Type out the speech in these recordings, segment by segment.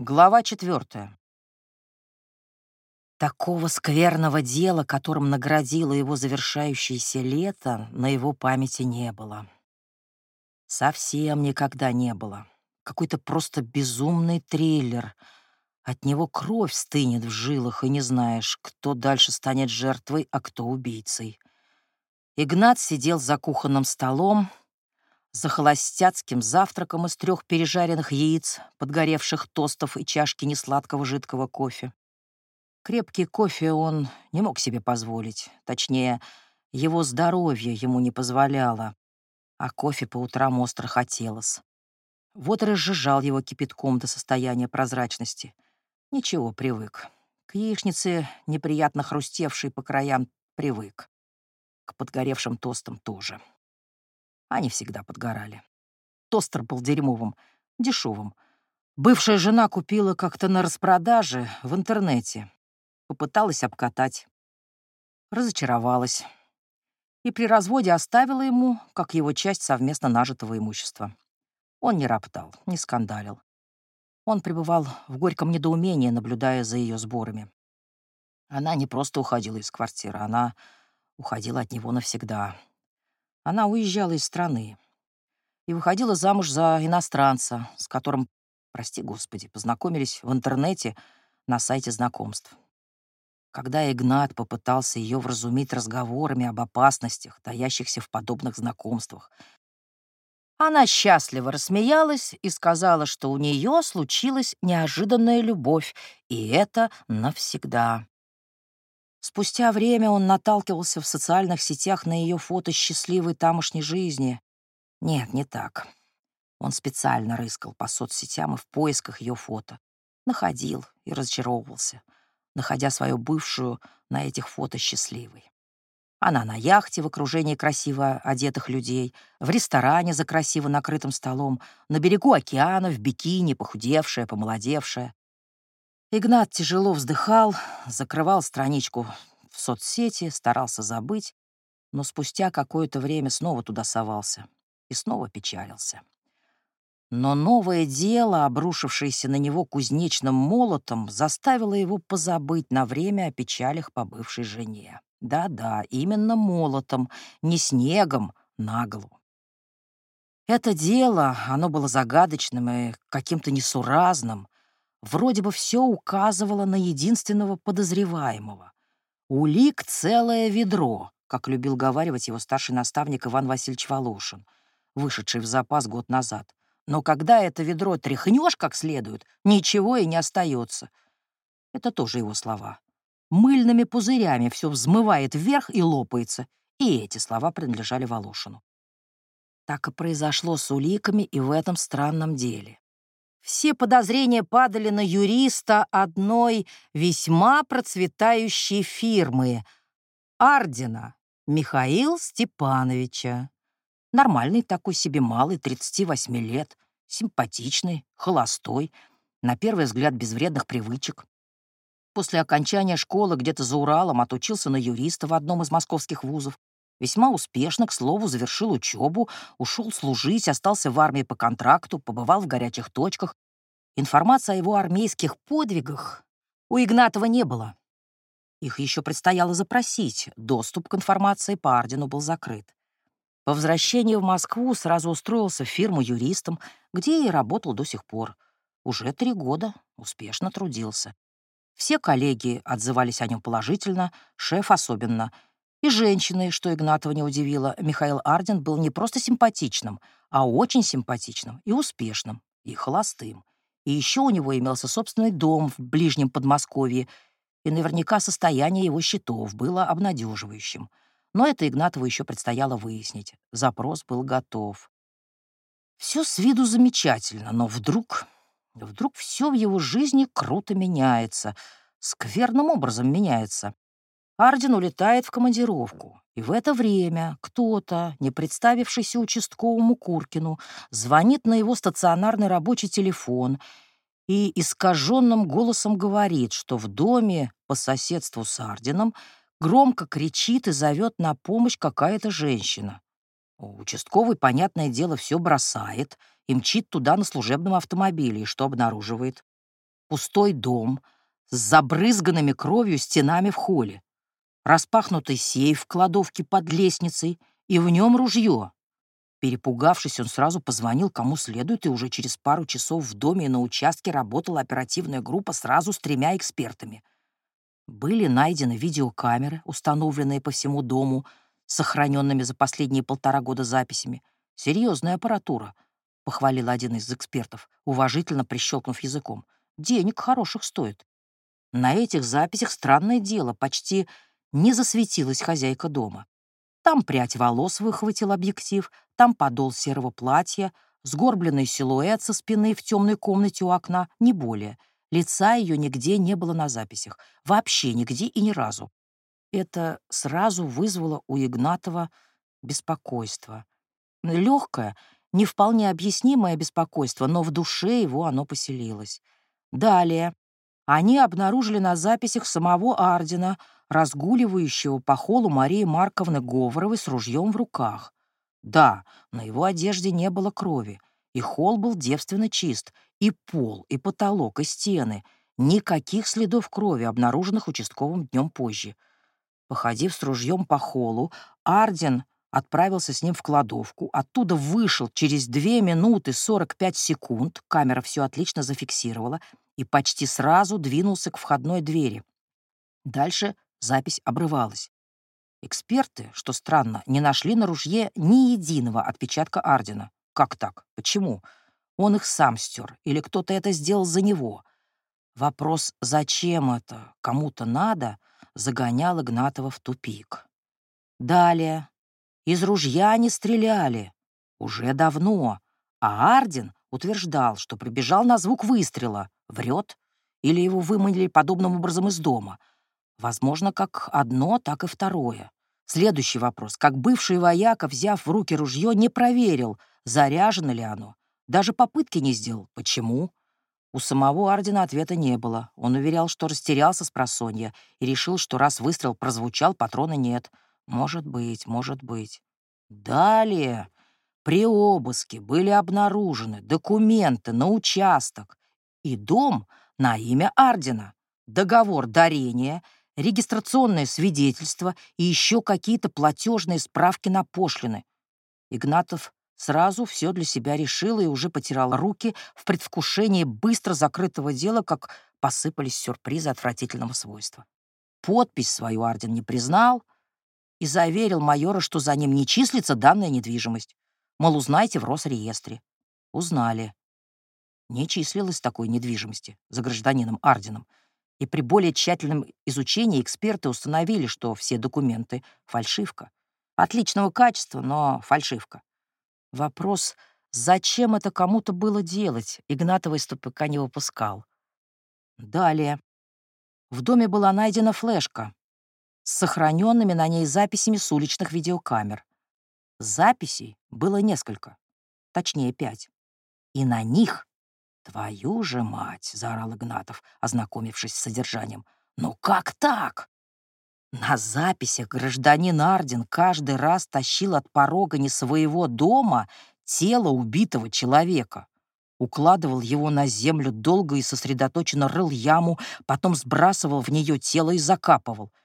Глава четвертая. Такого скверного дела, которым наградило его завершающееся лето, на его памяти не было. Совсем никогда не было. Какой-то просто безумный триллер. От него кровь стынет в жилах, и не знаешь, кто дальше станет жертвой, а кто убийцей. Игнат сидел за кухонным столом, за холостяцким завтраком из трех пережаренных яиц, подгоревших тостов и чашки несладкого жидкого кофе. Крепкий кофе он не мог себе позволить. Точнее, его здоровье ему не позволяло, а кофе по утрам остро хотелось. Вот разжижал его кипятком до состояния прозрачности. Ничего, привык. К яичнице, неприятно хрустевшей по краям, привык. К подгоревшим тостам тоже. Они всегда подгорали. Тостер был дерьмовым, дешевым. Бывшая жена купила как-то на распродаже в интернете. Попыталась обкатать. Разочаровалась. И при разводе оставила ему, как его часть совместно нажитого имущества. Он не роптал, не скандалил. Он пребывал в горьком недоумении, наблюдая за ее сборами. Она не просто уходила из квартиры, она уходила от него навсегда. Она уезжала из страны и выходила замуж за иностранца, с которым, прости господи, познакомились в интернете на сайте знакомств. Когда Игнат попытался ее вразумить разговорами об опасностях, таящихся в подобных знакомствах, она счастливо рассмеялась и сказала, что у нее случилась неожиданная любовь, и это навсегда. Спустя время он наталкивался в социальных сетях на ее фото счастливой тамошней жизни. Нет, не так. Он специально рыскал по соцсетям и в поисках ее фото. Находил и разочаровывался — находя свою бывшую на этих фото счастливой. Она на яхте в окружении красиво одетых людей, в ресторане за красиво накрытым столом, на берегу океана, в бикини, похудевшая, помолодевшая. Игнат тяжело вздыхал, закрывал страничку в соцсети, старался забыть, но спустя какое-то время снова туда совался и снова печалился. Но новое дело, обрушившееся на него кузнечным молотом, заставило его позабыть на время о печалях по бывшей жене. Да-да, именно молотом, не снегом, наглу. Это дело, оно было загадочным и каким-то несуразным. Вроде бы все указывало на единственного подозреваемого. Улик целое ведро, как любил говаривать его старший наставник Иван Васильевич Волошин, вышедший в запас год назад. Но когда это ведро тряхнешь как следует, ничего и не остается. Это тоже его слова. Мыльными пузырями все взмывает вверх и лопается. И эти слова принадлежали Волошину. Так и произошло с уликами и в этом странном деле. Все подозрения падали на юриста одной весьма процветающей фирмы — Ардина Михаил Степановича. Нормальный такой себе малый, 38 лет, симпатичный, холостой, на первый взгляд без вредных привычек. После окончания школы где-то за Уралом отучился на юриста в одном из московских вузов. Весьма успешно, к слову, завершил учебу, ушел служить, остался в армии по контракту, побывал в горячих точках. Информации о его армейских подвигах у Игнатова не было. Их еще предстояло запросить, доступ к информации по ордену был закрыт. По возвращении в Москву сразу устроился в фирму юристом, где и работал до сих пор. Уже три года успешно трудился. Все коллеги отзывались о нем положительно, шеф особенно. И женщины, что Игнатова не удивило, Михаил Арден был не просто симпатичным, а очень симпатичным и успешным, и холостым. И еще у него имелся собственный дом в ближнем Подмосковье, и наверняка состояние его счетов было обнадеживающим — но это Игнатову еще предстояло выяснить. Запрос был готов. Все с виду замечательно, но вдруг... Вдруг все в его жизни круто меняется, скверным образом меняется. Арден улетает в командировку, и в это время кто-то, не представившийся участковому Куркину, звонит на его стационарный рабочий телефон и искаженным голосом говорит, что в доме по соседству с Арденом Громко кричит и зовет на помощь какая-то женщина. Участковый, понятное дело, все бросает и мчит туда на служебном автомобиле, и что обнаруживает? Пустой дом с забрызганными кровью стенами в холле, распахнутый сейф в кладовке под лестницей и в нем ружье. Перепугавшись, он сразу позвонил кому следует, и уже через пару часов в доме и на участке работала оперативная группа сразу с тремя экспертами. Были найдены видеокамеры, установленные по всему дому, сохраненными за последние полтора года записями. Серьезная аппаратура, похвалил один из экспертов, уважительно прищелкнув языком. Денег хороших стоит. На этих записях странное дело, почти не засветилась хозяйка дома. Там прядь волос выхватил объектив, там подол серого платья, сгорбленный силуэт со спины в темной комнате у окна, не более. Лица ее нигде не было на записях. Вообще нигде и ни разу. Это сразу вызвало у Игнатова беспокойство. Легкое, не вполне объяснимое беспокойство, но в душе его оно поселилось. Далее. Они обнаружили на записях самого Ардина, разгуливающего по холу Марии Марковны Говоровой с ружьем в руках. Да, на его одежде не было крови, и холл был девственно чист, и пол, и потолок, и стены. Никаких следов крови, обнаруженных участковым днем позже. Походив с ружьем по холлу, Арден отправился с ним в кладовку, оттуда вышел через 2 минуты 45 секунд, камера все отлично зафиксировала, и почти сразу двинулся к входной двери. Дальше запись обрывалась. Эксперты, что странно, не нашли на ружье ни единого отпечатка Ардена. Как так? Почему? Он их сам стер, или кто-то это сделал за него. Вопрос «зачем это? Кому-то надо?» загонял Игнатова в тупик. Далее. Из ружья не стреляли. Уже давно. А Арден утверждал, что прибежал на звук выстрела. Врет? Или его выманили подобным образом из дома? Возможно, как одно, так и второе. Следующий вопрос. Как бывший вояка, взяв в руки ружье, не проверил, заряжено ли оно. Даже попытки не сделал. Почему? У самого Ардена ответа не было. Он уверял, что растерялся с просонья и решил, что раз выстрел прозвучал, патрона нет. Может быть, может быть. Далее. При обыске были обнаружены документы на участок и дом на имя Ардена, договор дарения — регистрационное свидетельство и еще какие-то платежные справки на пошлины. Игнатов сразу все для себя решил и уже потирал руки в предвкушении быстро закрытого дела, как посыпались сюрпризы отвратительного свойства. Подпись свою Арден не признал и заверил майора, что за ним не числится данная недвижимость. Мол, узнайте в Росреестре. Узнали. Не числилось такой недвижимости за гражданином Арденом, и при более тщательном изучении эксперты установили, что все документы — фальшивка. Отличного качества, но фальшивка. Вопрос, зачем это кому-то было делать, Игнатова из тупика не выпускал. Далее. В доме была найдена флешка с сохраненными на ней записями с уличных видеокамер. Записей было несколько, точнее пять. И на них «Твою же мать!» — заорал Игнатов, ознакомившись с содержанием. «Ну как так?» На записях гражданин Ардин каждый раз тащил от порога не своего дома тело убитого человека. Укладывал его на землю, долго и сосредоточенно рыл яму, потом сбрасывал в нее тело и закапывал —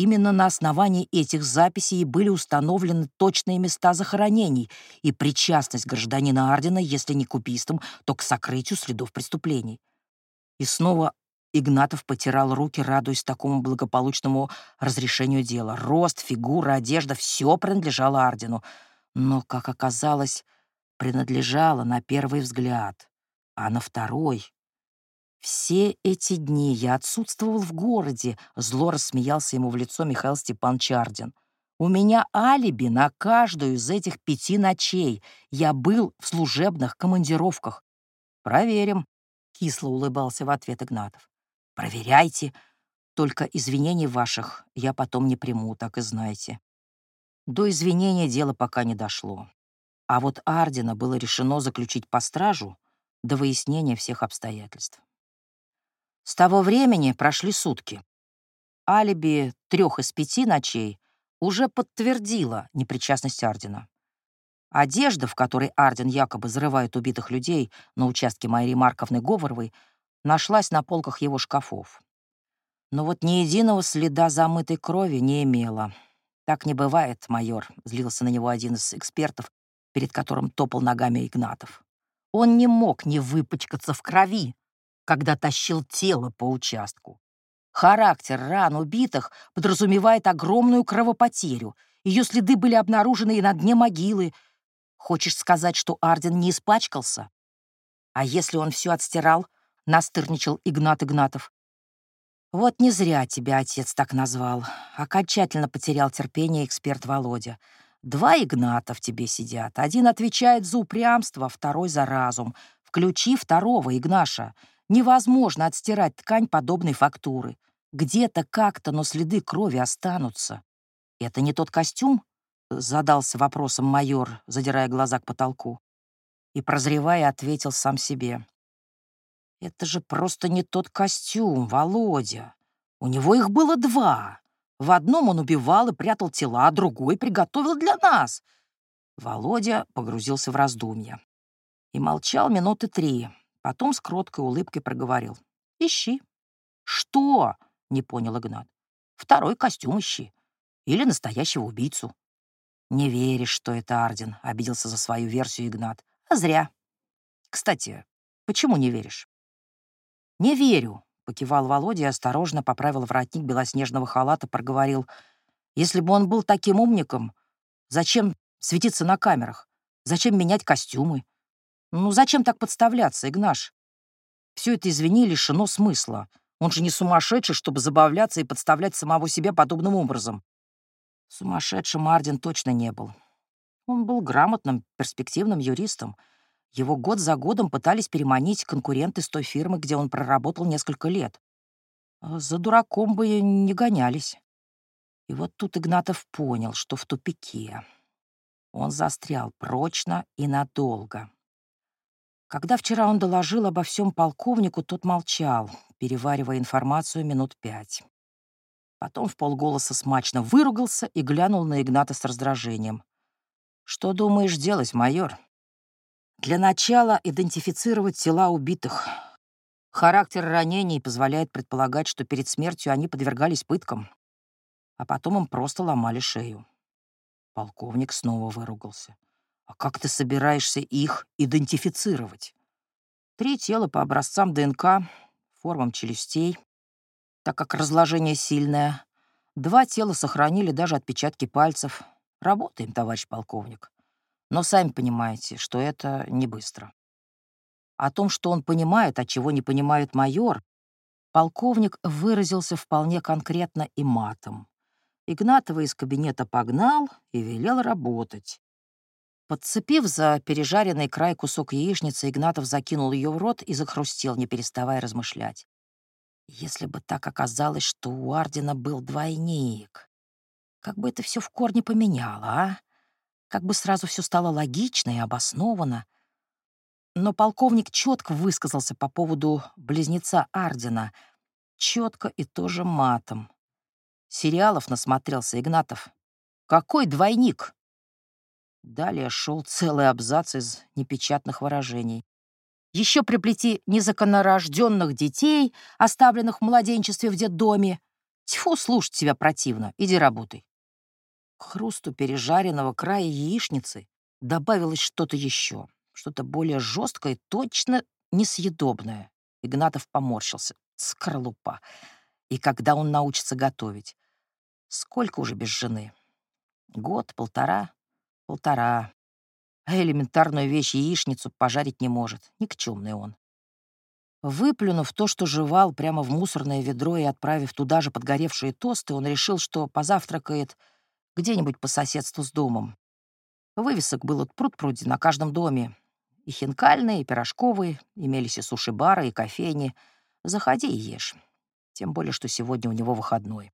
Именно на основании этих записей были установлены точные места захоронений и причастность гражданина Ардена, если не к убийствам, то к сокрытию следов преступлений. И снова Игнатов потирал руки, радуясь такому благополучному разрешению дела. Рост, фигура, одежда — все принадлежало Ардену. Но, как оказалось, принадлежало на первый взгляд, а на второй «Все эти дни я отсутствовал в городе», — зло рассмеялся ему в лицо Михаил Степан Чардин. «У меня алиби на каждую из этих пяти ночей. Я был в служебных командировках». «Проверим», — кисло улыбался в ответ Игнатов. «Проверяйте. Только извинений ваших я потом не приму, так и знайте». До извинения дело пока не дошло. А вот Ардина было решено заключить по стражу до выяснения всех обстоятельств. С того времени прошли сутки. Алиби трех из пяти ночей уже подтвердило непричастность Ардена. Одежда, в которой Арден якобы зарывает убитых людей на участке Майри Марковны Говоровой, нашлась на полках его шкафов. Но вот ни единого следа замытой крови не имела. «Так не бывает, майор», — злился на него один из экспертов, перед которым топал ногами Игнатов. Он не мог не выпачкаться в крови, когда тащил тело по участку. Характер ран убитых подразумевает огромную кровопотерю. Ее следы были обнаружены и на дне могилы. Хочешь сказать, что Арден не испачкался? А если он все отстирал, настырничал Игнат Игнатов. Вот не зря тебя отец так назвал. Окончательно потерял терпение эксперт Володя. Два Игната в тебе сидят. Один отвечает за упрямство, второй за разум. Включи второго, Игнаша. Невозможно отстирать ткань подобной фактуры. Где-то как-то, но следы крови останутся. Это не тот костюм? Задался вопросом майор, задирая глаза к потолку. И, прозревая, ответил сам себе. Это же просто не тот костюм, Володя. У него их было два. В одном он убивал и прятал тела, а другой приготовил для нас. Володя погрузился в раздумья. И молчал минуты три. Потом с кроткой улыбкой проговорил. «Ищи». «Что?» — не понял Игнат. «Второй костюм ищи. Или настоящего убийцу». «Не веришь, что это Арден», — обиделся за свою версию Игнат. «А зря. Кстати, почему не веришь?» «Не верю», — покивал Володя и осторожно поправил воротник белоснежного халата, проговорил. «Если бы он был таким умником, зачем светиться на камерах? Зачем менять костюмы? Ну, зачем так подставляться, Игнаш? Все это, извини, лишено смысла. Он же не сумасшедший, чтобы забавляться и подставлять самого себя подобным образом. Сумасшедшим Арден точно не был. Он был грамотным, перспективным юристом — его год за годом пытались переманить конкуренты с той фирмы, где он проработал несколько лет. А за дураком бы не гонялись. И вот тут Игнатов понял, что в тупике. Он застрял прочно и надолго. Когда вчера он доложил обо всем полковнику, тот молчал, переваривая информацию минут пять. Потом в полголоса смачно выругался и глянул на Игната с раздражением. «Что думаешь делать, майор?» Для начала идентифицировать тела убитых. Характер ранений позволяет предполагать, что перед смертью они подвергались пыткам, а потом им просто ломали шею. Полковник снова выругался. «А как ты собираешься их идентифицировать?» Три тела по образцам ДНК, формам челюстей, так как разложение сильное. Два тела сохранили даже отпечатки пальцев. Работаем, товарищ полковник. Но сами понимаете, что это не быстро. О том, что он понимает, а чего не понимает майор, полковник выразился вполне конкретно и матом. Игнатова из кабинета погнал и велел работать. Подцепив за пережаренный край кусок яичницы, Игнатов закинул ее в рот и захрустел, не переставая размышлять. Если бы так оказалось, что у Ардина был двойник, как бы это все в корне поменяло, а? Как бы сразу все стало логично и обосновано. Но полковник четко высказался по поводу близнеца Ардина. Четко и тоже матом. Сериалов насмотрелся Игнатов. «Какой двойник?» Далее шел целый абзац из непечатных выражений. Еще приплети незаконнорожденных детей, оставленных в младенчестве в детдоме. Тьфу, слушать тебя противно. Иди работай. К хрусту пережаренного края яичницы добавилось что-то еще, что-то более жесткое, точно несъедобное. Игнатов поморщился. Скорлупа. И когда он научится готовить? Сколько уже без жены? Год, полтора? Полтора. А элементарную вещь, яичницу, пожарить не может. Никчемный он. Выплюнув то, что жевал, прямо в мусорное ведро и отправив туда же подгоревшие тосты, он решил, что позавтракает где-нибудь по соседству с домом. Вывесок было пруд-пруди на каждом доме. И хинкальные, и пирожковые, имелись и суши-бары, и кофейни. Заходи и ешь. Тем более, что сегодня у него выходной.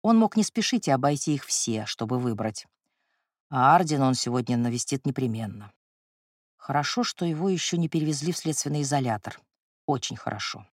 Он мог не спешить и обойти их все, чтобы выбрать. А Ардина он сегодня навестит непременно. Хорошо, что его еще не перевезли в следственный изолятор. Очень хорошо.